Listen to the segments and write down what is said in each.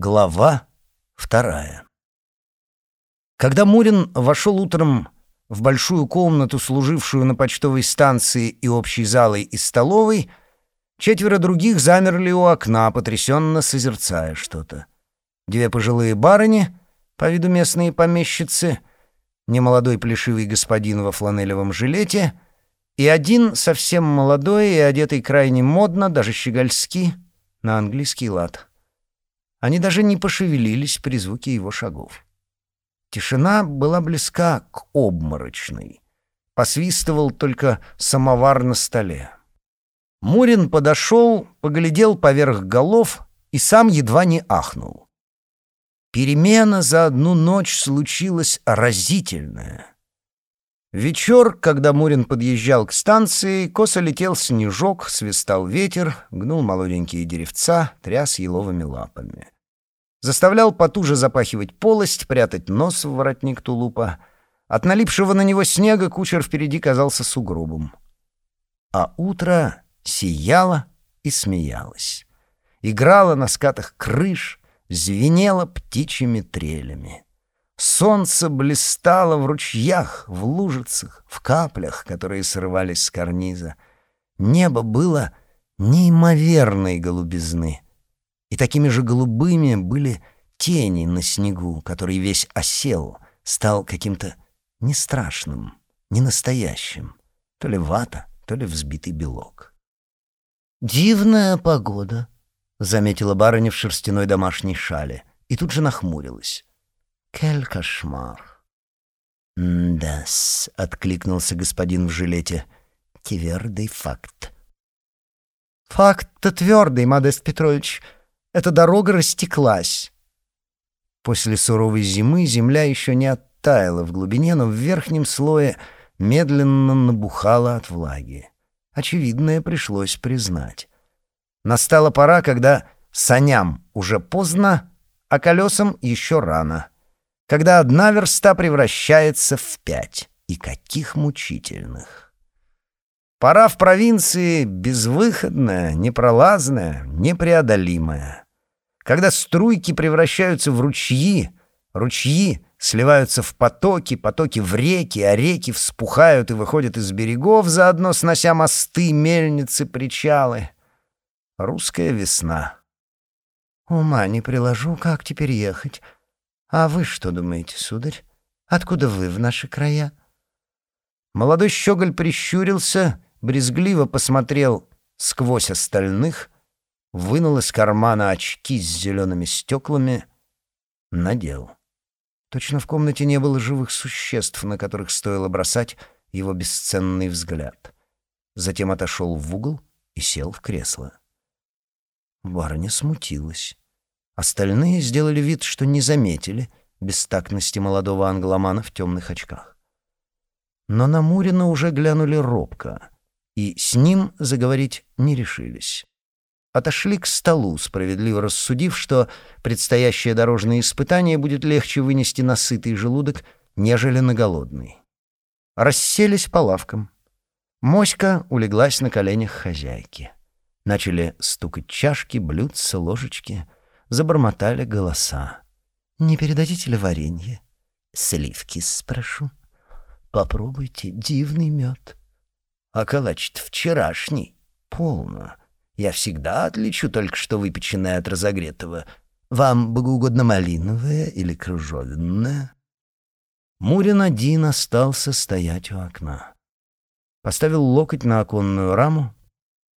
Глава вторая. Когда Мурин вошел утром в большую комнату, служившую на почтовой станции и общей залой и столовой, четверо других замерли у окна, потрясенно созерцая что-то. Две пожилые барыни, по виду местные помещицы, немолодой плешивый господин во фланелевом жилете и один совсем молодой и одетый крайне модно, даже щегольски, на английский лад — они даже не пошевелились при звуке его шагов. Тишина была близка к обморочной. Посвистывал только самовар на столе. Мурин подошел, поглядел поверх голов и сам едва не ахнул. Перемена за одну ночь случилась разительная. Вечер, когда Мурин подъезжал к станции, косо летел снежок, свистал ветер, гнул молоденькие деревца, тряс еловыми лапами. Заставлял потуже запахивать полость, прятать нос в воротник тулупа. От налипшего на него снега кучер впереди казался сугробом. А утро сияло и смеялось. Играло на скатах крыш, звенело птичьими трелями. Солнце блистало в ручьях, в лужицах, в каплях, которые срывались с карниза. Небо было неимоверной голубизны. И такими же голубыми были тени на снегу, который весь осел, стал каким-то не страшным, не настоящим. То ли вата, то ли взбитый белок. «Дивная погода», — заметила барыня в шерстяной домашней шале, и тут же нахмурилась. Кель кошмар. «Да-с», — откликнулся господин в жилете, — «твердый факт». «Факт-то твердый, Модест Петрович. Эта дорога растеклась». После суровой зимы земля еще не оттаяла в глубине, но в верхнем слое медленно набухала от влаги. Очевидное пришлось признать. Настала пора, когда саням уже поздно, а колесам еще рано — когда одна верста превращается в пять. И каких мучительных. Пора в провинции безвыходная, непролазная, непреодолимая. Когда струйки превращаются в ручьи, ручьи сливаются в потоки, потоки в реки, а реки вспухают и выходят из берегов, заодно снося мосты, мельницы, причалы. Русская весна. Ума не приложу, как теперь ехать. «А вы что думаете, сударь? Откуда вы в наши края?» Молодой щеголь прищурился, брезгливо посмотрел сквозь остальных, вынул из кармана очки с зелеными стеклами, надел. Точно в комнате не было живых существ, на которых стоило бросать его бесценный взгляд. Затем отошел в угол и сел в кресло. Барыня смутилась. Остальные сделали вид, что не заметили бестактности молодого англомана в темных очках. Но на Мурина уже глянули робко, и с ним заговорить не решились. Отошли к столу, справедливо рассудив, что предстоящее дорожное испытание будет легче вынести на сытый желудок, нежели на голодный. Расселись по лавкам. Моська улеглась на коленях хозяйки. Начали стукать чашки, блюдца, ложечки — забормотали голоса. «Не передадите ли варенье?» «Сливки спрошу». «Попробуйте, дивный мед». «А калач-то вчерашний». «Полно. Я всегда отличу только что выпеченное от разогретого. Вам богоугодно малиновое или кружовенное?» Мурин один остался стоять у окна. Поставил локоть на оконную раму,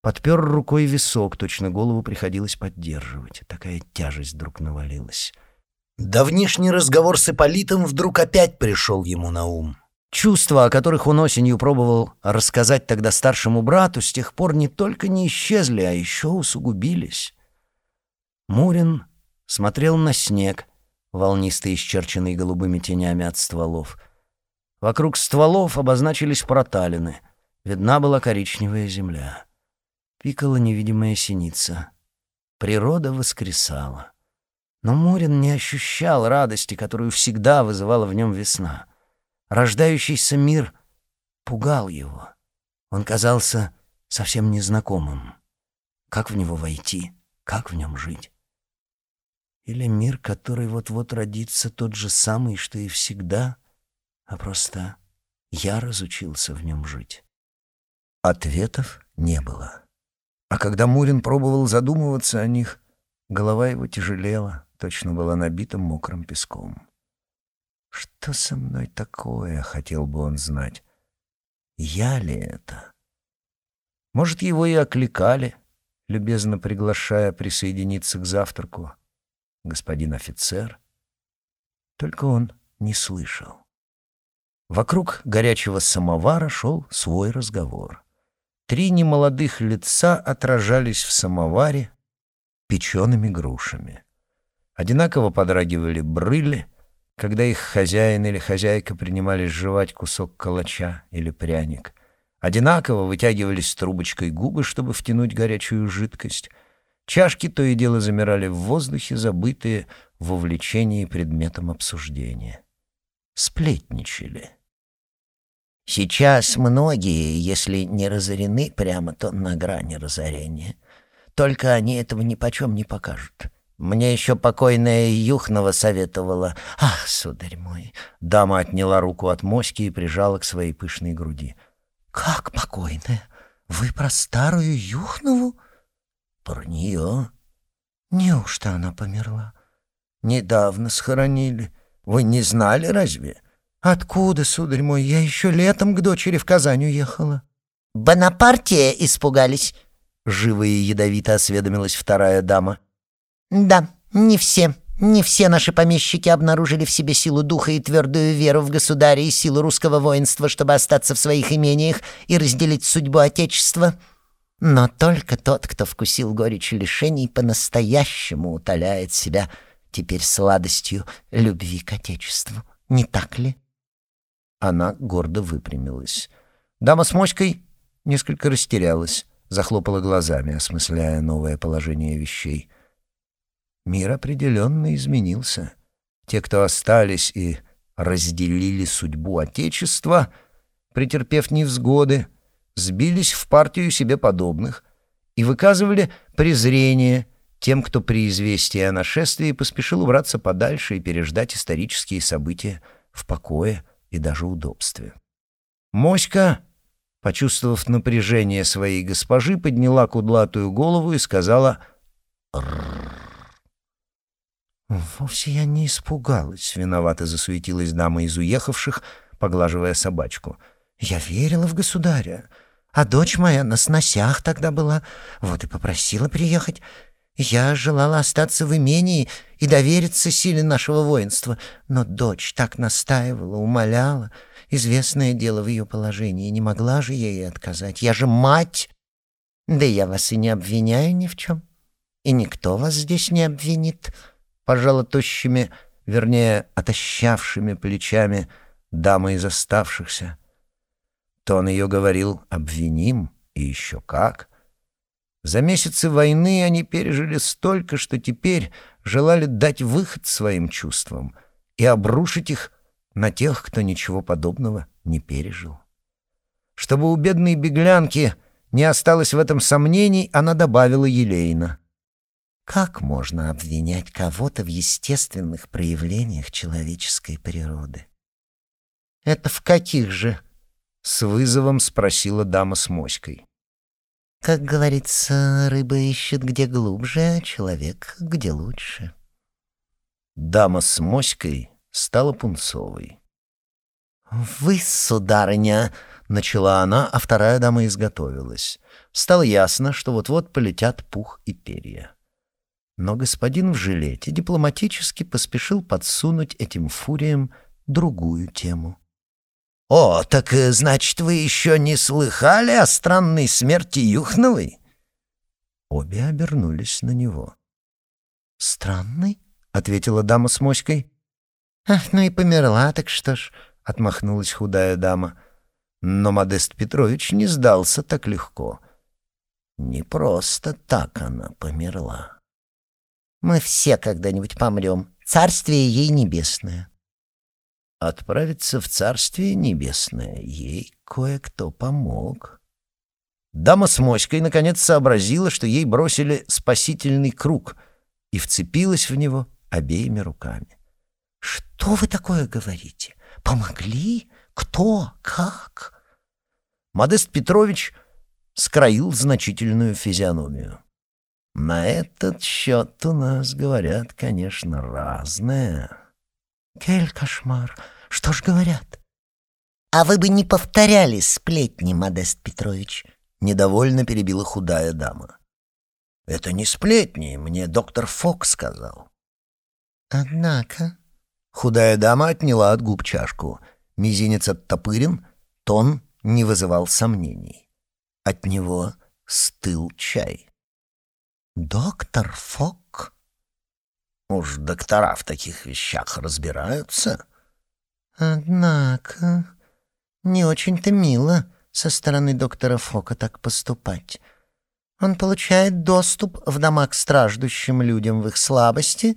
Подпер рукой висок, точно голову приходилось поддерживать. Такая тяжесть вдруг навалилась. Давнишний разговор с Ипполитом вдруг опять пришел ему на ум. Чувства, о которых он осенью пробовал рассказать тогда старшему брату, с тех пор не только не исчезли, а еще усугубились. Мурин смотрел на снег, волнисто исчерченный голубыми тенями от стволов. Вокруг стволов обозначились проталины. Видна была коричневая земля пикала невидимая синица. Природа воскресала. Но Мурин не ощущал радости, которую всегда вызывала в нем весна. Рождающийся мир пугал его. Он казался совсем незнакомым. Как в него войти? Как в нем жить? Или мир, который вот-вот родится, тот же самый, что и всегда, а просто я разучился в нем жить? Ответов не было. А когда Мурин пробовал задумываться о них, голова его тяжелела, точно была набита мокрым песком. Что со мной такое, хотел бы он знать. Я ли это? Может, его и окликали, любезно приглашая присоединиться к завтраку. Господин офицер. Только он не слышал. Вокруг горячего самовара шел свой разговор. Три немолодых лица отражались в самоваре печеными грушами. Одинаково подрагивали брыли, когда их хозяин или хозяйка принимались жевать кусок калача или пряник. Одинаково вытягивались трубочкой губы, чтобы втянуть горячую жидкость. Чашки то и дело замирали в воздухе, забытые в увлечении предметом обсуждения. Сплетничали. Сейчас многие, если не разорены прямо, то на грани разорения. Только они этого ни почем не покажут. Мне еще покойная Юхнова советовала. Ах, сударь мой! Дама отняла руку от моськи и прижала к своей пышной груди. Как покойная? Вы про старую Юхнову? Про нее. Неужто она померла? Недавно схоронили. Вы не знали разве? «Откуда, сударь мой? Я еще летом к дочери в Казань уехала». «Бонапартия испугались?» — живо и ядовито осведомилась вторая дама. «Да, не все. Не все наши помещики обнаружили в себе силу духа и твердую веру в государя и силу русского воинства, чтобы остаться в своих имениях и разделить судьбу Отечества. Но только тот, кто вкусил горечь лишений, по-настоящему утоляет себя теперь сладостью любви к Отечеству. Не так ли?» Она гордо выпрямилась. Дама с моськой несколько растерялась, захлопала глазами, осмысляя новое положение вещей. Мир определенно изменился. Те, кто остались и разделили судьбу Отечества, претерпев невзгоды, сбились в партию себе подобных и выказывали презрение тем, кто при известии о нашествии поспешил убраться подальше и переждать исторические события в покое и даже удобстве. Моська, почувствовав напряжение своей госпожи, подняла кудлатую голову и сказала. «Вовсе я не испугалась», — виновато засуетилась дама из уехавших, поглаживая собачку. «Я верила в государя, а дочь моя на сносях тогда была, вот и попросила приехать. Я желала остаться в имении и довериться силе нашего воинства, но дочь так настаивала, умоляла. Известное дело в ее положении, не могла же ей отказать. Я же мать! Да я вас и не обвиняю ни в чем. И никто вас здесь не обвинит. Пожала тощими, вернее, отощавшими плечами дамы из оставшихся. Тон ее говорил «обвиним» и еще как — за месяцы войны они пережили столько, что теперь желали дать выход своим чувствам и обрушить их на тех, кто ничего подобного не пережил. Чтобы у бедной беглянки не осталось в этом сомнений, она добавила елейно. Как можно обвинять кого-то в естественных проявлениях человеческой природы? «Это в каких же?» — с вызовом спросила дама с моськой. Как говорится, рыба ищет где глубже, а человек где лучше. Дама с моськой стала пунцовой. «Вы, сударыня!» — начала она, а вторая дама изготовилась. Стало ясно, что вот-вот полетят пух и перья. Но господин в жилете дипломатически поспешил подсунуть этим фуриям другую тему. «О, так э, значит, вы еще не слыхали о странной смерти Юхновой?» Обе обернулись на него. «Странный?» — ответила дама с моськой. «Ах, ну и померла, так что ж...» — отмахнулась худая дама. Но Модест Петрович не сдался так легко. Не просто так она померла. «Мы все когда-нибудь помрем. Царствие ей небесное». Отправиться в Царствие Небесное ей кое-кто помог. Дама с моськой наконец сообразила, что ей бросили спасительный круг, и вцепилась в него обеими руками. «Что вы такое говорите? Помогли? Кто? Как?» Модест Петрович скроил значительную физиономию. На этот счет у нас говорят, конечно, разное. Кель кошмар. Что ж говорят? А вы бы не повторяли сплетни, Модест Петрович. Недовольно перебила худая дама. Это не сплетни, мне доктор Фок сказал. Однако... Худая дама отняла от губ чашку. Мизинец оттопырен, тон не вызывал сомнений. От него стыл чай. «Доктор Фок?» «Уж доктора в таких вещах разбираются». «Однако не очень-то мило со стороны доктора Фока так поступать. Он получает доступ в дома к страждущим людям в их слабости,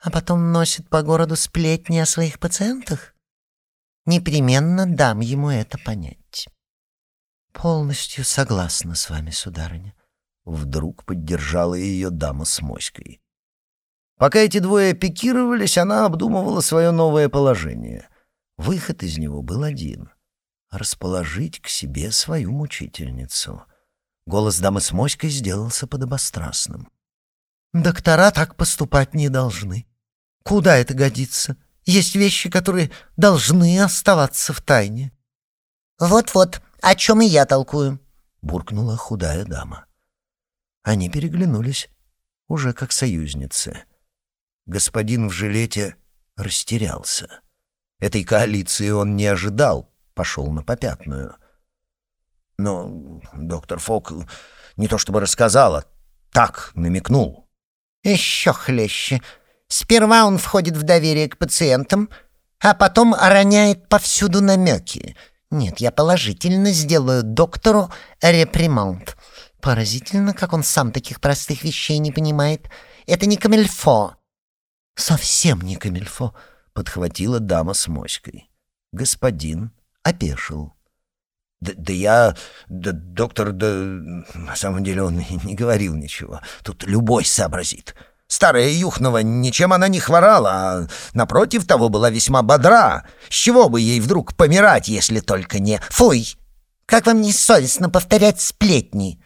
а потом носит по городу сплетни о своих пациентах. Непременно дам ему это понять». «Полностью согласна с вами, сударыня». Вдруг поддержала ее дама с моськой. Пока эти двое пикировались, она обдумывала свое новое положение. Выход из него был один — расположить к себе свою мучительницу. Голос дамы с моськой сделался подобострастным. «Доктора так поступать не должны. Куда это годится? Есть вещи, которые должны оставаться в тайне». «Вот-вот, о чем и я толкую», — буркнула худая дама. Они переглянулись, уже как союзницы. Господин в жилете растерялся. Этой коалиции он не ожидал, пошел на попятную. Но доктор Фок не то чтобы рассказал, а так намекнул. «Еще хлеще. Сперва он входит в доверие к пациентам, а потом роняет повсюду намеки. Нет, я положительно сделаю доктору реприманд. Поразительно, как он сам таких простых вещей не понимает. Это не камельфо. Совсем не камельфо, подхватила дама с моськой. Господин опешил. Да, да я, да, доктор, да, на самом деле он не говорил ничего. Тут любой сообразит. Старая Юхнова, ничем она не хворала, а напротив того была весьма бодра. С чего бы ей вдруг помирать, если только не... Фуй! Как вам не совестно повторять сплетни?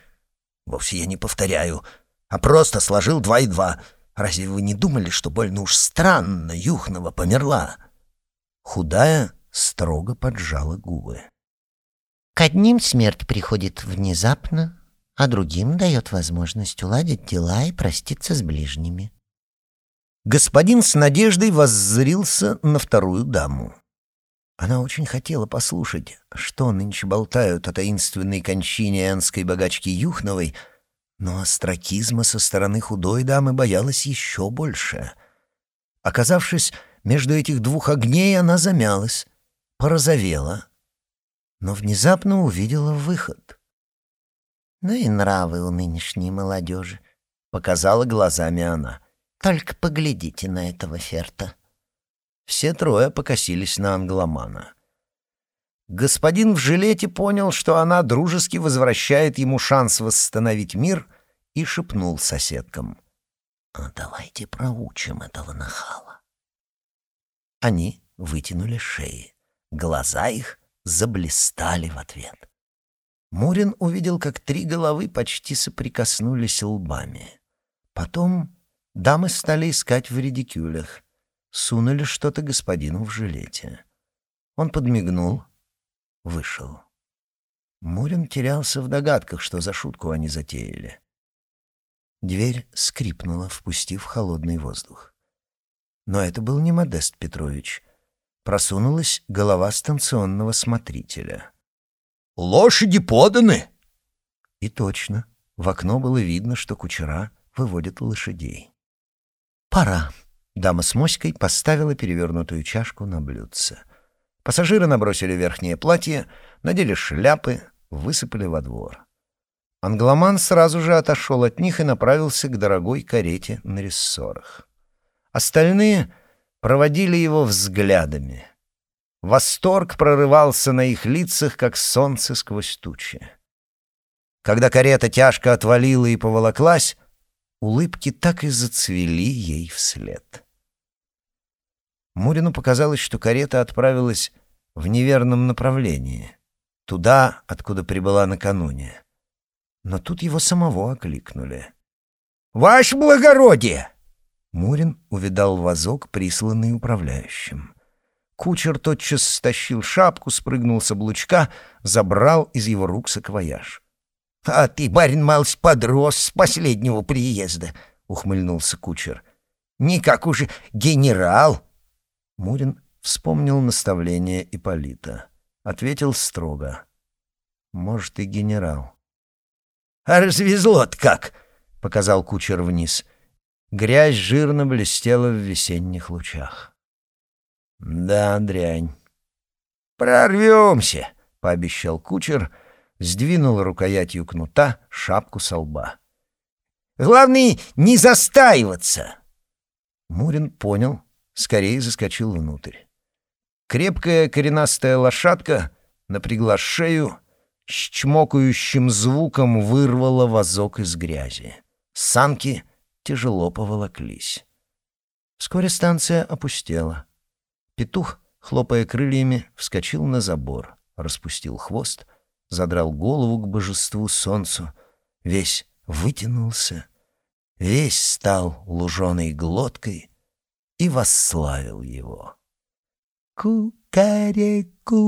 Вовсе я не повторяю, а просто сложил два и два. Разве вы не думали, что больно уж странно Юхнова померла?» Худая строго поджала губы. «К одним смерть приходит внезапно, а другим дает возможность уладить дела и проститься с ближними». Господин с надеждой воззрился на вторую даму. Она очень хотела послушать, что нынче болтают о таинственной кончине энской богачки Юхновой, но остракизма со стороны худой дамы боялась еще больше. Оказавшись между этих двух огней, она замялась, порозовела, но внезапно увидела выход. «Ну и нравы у нынешней молодежи», — показала глазами она. «Только поглядите на этого Ферта». Все трое покосились на англомана. Господин в жилете понял, что она дружески возвращает ему шанс восстановить мир, и шепнул соседкам. «А давайте проучим этого нахала». Они вытянули шеи. Глаза их заблистали в ответ. Мурин увидел, как три головы почти соприкоснулись лбами. Потом дамы стали искать в редикюлях — сунули что-то господину в жилете. Он подмигнул, вышел. Мурин терялся в догадках, что за шутку они затеяли. Дверь скрипнула, впустив холодный воздух. Но это был не Модест Петрович. Просунулась голова станционного смотрителя. «Лошади поданы!» И точно, в окно было видно, что кучера выводят лошадей. «Пора», Дама с моськой поставила перевернутую чашку на блюдце. Пассажиры набросили верхнее платье, надели шляпы, высыпали во двор. Англоман сразу же отошел от них и направился к дорогой карете на рессорах. Остальные проводили его взглядами. Восторг прорывался на их лицах, как солнце сквозь тучи. Когда карета тяжко отвалила и поволоклась, улыбки так и зацвели ей вслед. Мурину показалось, что карета отправилась в неверном направлении, туда, откуда прибыла накануне. Но тут его самого окликнули. «Ваше благородие!» Мурин увидал вазок, присланный управляющим. Кучер тотчас стащил шапку, спрыгнул с облучка, забрал из его рук саквояж. «А ты, барин, малость подрос с последнего приезда», — ухмыльнулся кучер. «Никак уже генерал». Мурин вспомнил наставление Ипполита. Ответил строго. «Может, и генерал». «А развезло-то как!» — показал кучер вниз. Грязь жирно блестела в весенних лучах. «Да, дрянь». «Прорвемся», — пообещал кучер, сдвинул рукоятью кнута шапку со лба. «Главное, не застаиваться!» Мурин понял, скорее заскочил внутрь. Крепкая коренастая лошадка напрягла шею, с чмокающим звуком вырвала вазок из грязи. Санки тяжело поволоклись. Вскоре станция опустела. Петух, хлопая крыльями, вскочил на забор, распустил хвост, задрал голову к божеству солнцу, весь вытянулся, весь стал луженой глоткой и восславил его. cucarecú.